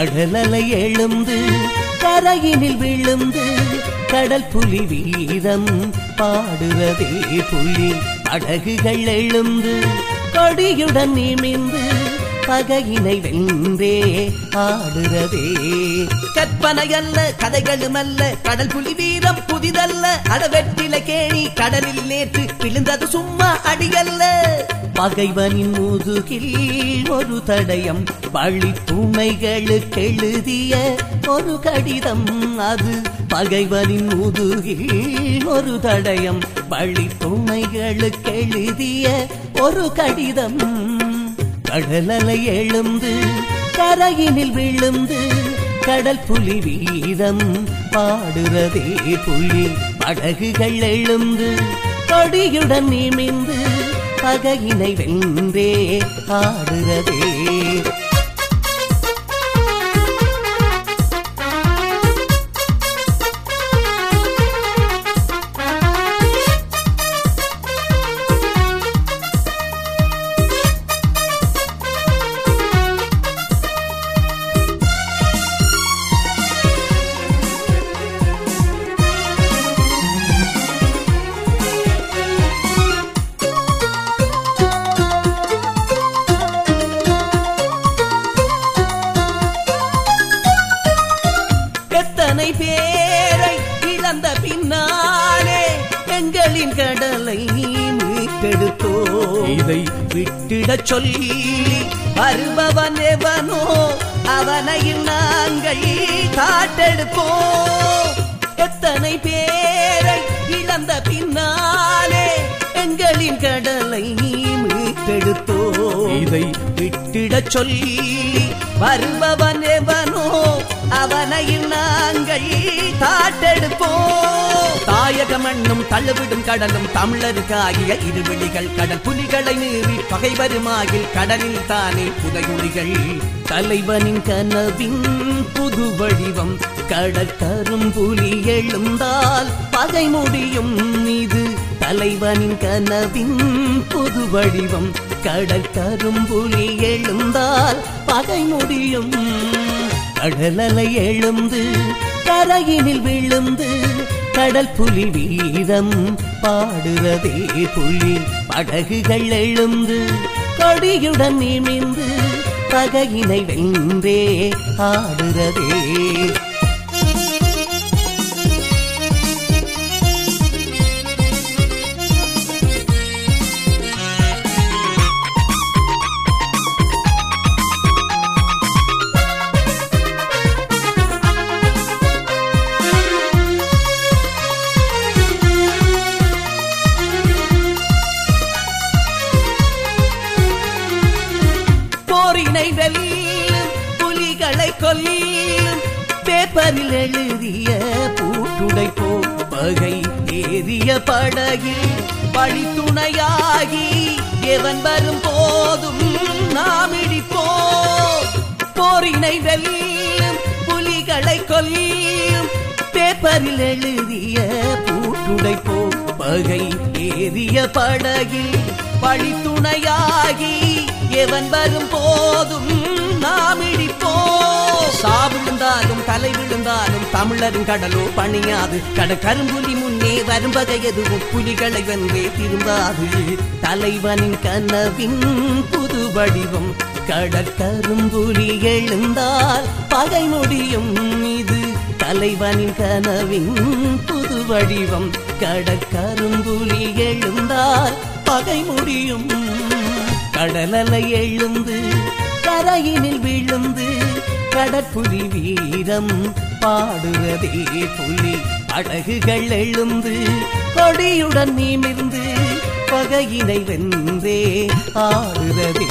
கடலலை எழுந்து கரையினில் விழுந்து கடல் புலி வீரம் பாடுவதே புலி. படகுகள் எழுந்து கொடியுடன் நிமிந்து பகையினை வென்றே ஆடுறதே. கற்பனை அல்ல கதைகளும் அல்ல கடல் புலி வீரம் புதிதல்ல. அடவெட்டில கேணி கடலில் நேற்று விழுந்தது சும்மா அடியல்ல. பகைவனின் முதுகில் ஒரு தடயம் பழி துணைகளுக்கு எழுதிய ஒரு கடிதம். அது பகைவனின் முதுகில் ஒரு தடயம் பழி துணைகளுக்கு எழுதிய ஒரு கடிதம். கடலலை எழுந்து கரையினில் விழுந்து கடல் புலி வீதம் பாடுறதே புலி. படகுகள் எழுந்து கொடியுடன் நிமிந்து பகையினை வென்றே ஆடுறதே பேரை இழந்த பின்னாலே எங்களின் கடலை மீட்டெடுத்தோ. இதை விட்டிடச் சொல்லி வருபவன் எவனோ அவனையும் நாங்கள் காட்டெடுப்போம். எத்தனை பேரை இழந்த பின்னாலே எங்களின் கடலை மீட்டெடுத்தோ. இதை விட்டிடச் சொல்லி வருபவன் எவனோ அவனையும் நாங்கள் காட்டெடுப்போம் தாயக மண்ணும் தள்ளுவிடும் கடலும் தமிழருக்காகிய இருவெளிகள் கடல் புலிகளை மீறி பகைவருமாகில் கடலில் தானே புதையுளிகள். தலைவனின் கனவின் புது வடிவம் கடற்கரும் புலி எழுந்தால் பகை முடியும். இது தலைவனின் கனவின் புது வடிவம் கடற்கரும் புலி எழுந்தால் பகை முடியும். கடலலை எழுந்து கரையினில் விழுந்து கடல் புலி வீதம் பாடுறதே புலி. படகுகள் எழுந்து கொடியுடன் நிமிந்து பகையினை வென்றே ஆடுறதே பேப்பரில் எழுதிய பூட்டுடை போ பகை ஏறிய படகில் பழித்துணையாகி எவன் வரும் போதும் நாம் இடிப்போம் போரினை வெல்லும் புலிகளை கொல்லும் பேப்பரில் எழுதிய பூட்டுடை போ பகை ஏறிய படகில் பழித்துணையாகி எவன் வரும் போதும் நாம் இடி தமிழரும் கடலோ பணியாது. கட கரும்புலி முன்னே வரும் வகை எதுவும் புலிகளை வென்றே திரும்பாது. தலைவனின் கனவின் புது வடிவம் கடற்கரும்புலி எழுந்தால் பகை முடியும் இது. தலைவனின் கனவின் புது வடிவம் கடற்கரும்புலி எழுந்தால் பகை முடியும். கடலலை எழுந்து கரையினில் விழுந்து கடற்புலி வீரம் பாடுவதே புலி. அழகுகள் எழுந்து கொடியுடன் நிமிர்ந்து பகையினை வென்றே ஆடுவதே.